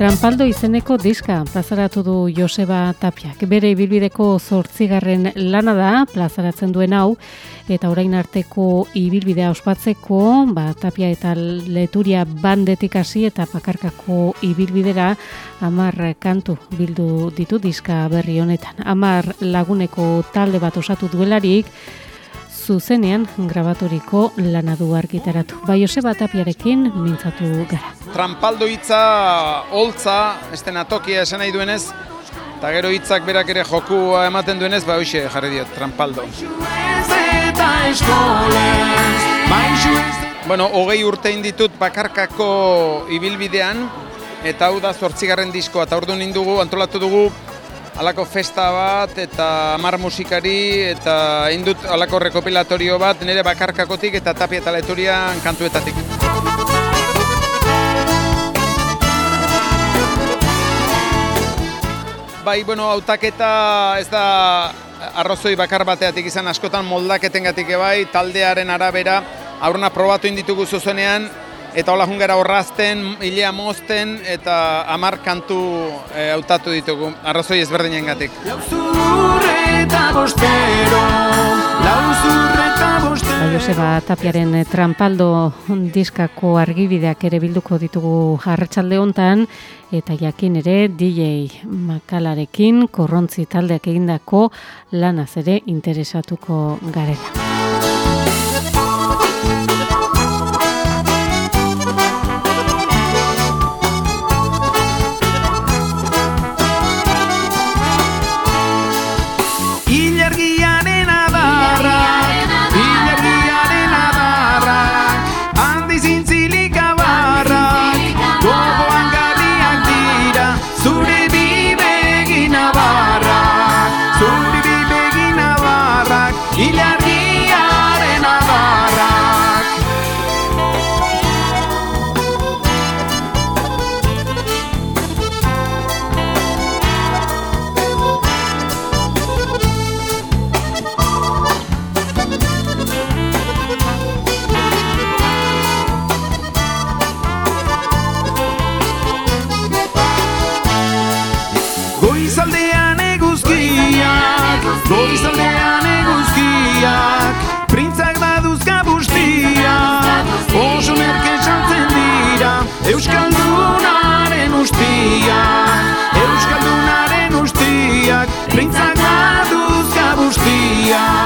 Trampaldo izeneko diska plazaratu du Joseba Tapiak. Bere ibilbideko zortzigarren lana da plazaratzen duen hau, eta orain arteko ibilbidea ospatzeko, ba, Tapia eta Leturia bandetik hasi eta pakarkako ibilbidera amar kantu bildu ditu diska berri honetan. Amar laguneko talde bat osatu duelarik, zuzenean grabaturiko lanadu argitaratu. Bai Joseba Tapiarekin mintzatu gara. Trampaldo hitza holtza, este natokia esan nahi duenez, eta gero hitzak berak ere joku ematen duenez, ba hoxe jarri diot, Trampaldo. Bueno, hogei urte inditut bakarkako ibilbidean, eta hau da zortzigarren diskoa, eta ordu nindugu, antolatu dugu, alako festa bat eta mar musikari eta indut alako rekopilatorio bat nire bakarkakotik eta tapia eta leturian kantuetatik. Bai, bueno, autaketa ez da arrozoi bakar bateatik izan askotan moldaketengatik bai, taldearen arabera, aurrena probatu inditugu zuzenean, eta hola jungera horrazten, hilea mozten, eta amar kantu e, hautatu ditugu, arrazoi ezberdinen gatik. Joseba Tapiaren trampaldo diskako argibideak ere bilduko ditugu jarretxalde hontan eta jakin ere DJ Makalarekin korrontzi taldeak egindako lanaz ere interesatuko garela. Goiz aldean eguzkiak Goiz aldean eguzkiak Printzak baduzka bustiak Oso merke saltzen dira Euskaldunaren ustiak Euskaldunaren ustiak Printzak baduzka bustiak